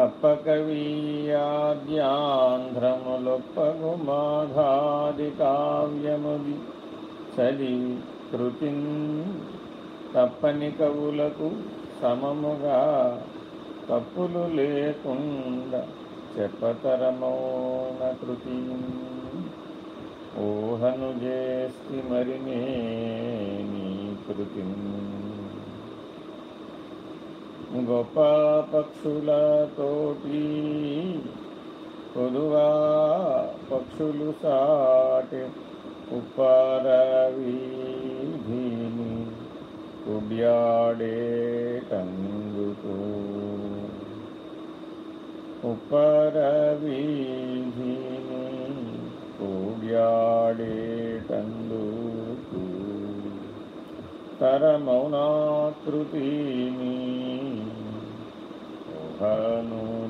అప్పకవీయాద్యాంధ్రములొప్పగుమాఘాది కావ్యముది చదివి కృతి తప్పని కవులకు సమముగా తప్పులు లేకుండా చెప్పతరమౌన కృతి. ఊహను చేసి మరి నీ కృతిని గొప్ప పక్షులతోటి పొదుగా పక్షులు సాటి ఉప్పరవీధిని కుడ్యాడేటందుకు. ఉప్పరవీధిని కూడ్యాడేటందుకు. తరమౌనాకృతిని ఊహను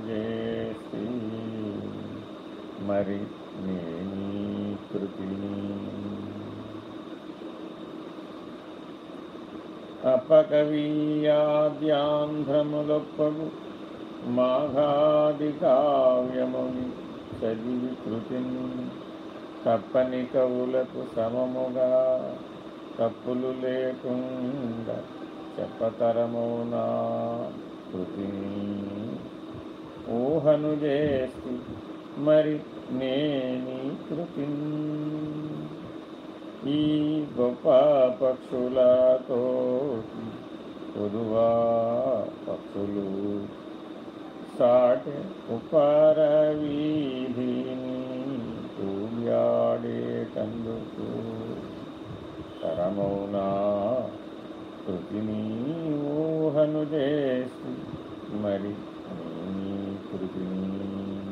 చేసి మరి నేనీ కృతిని. అపకవీయాద్యాంధ్రములొప్పగు మాఘాది కావ్యముని చదివి కృతిని. తప్పని కవులకు సమముగా తప్పులు లేకుండా చెప్పతరమునా ఊహను మరి నేని కృతి ఈ గొప్ప పక్షులతో పొదువా పక్షులు సాటి ఉపరవీధిని కూయాడేటందుకు తరమౌనా కృతిని ఊహను చేసి మరి ってるね。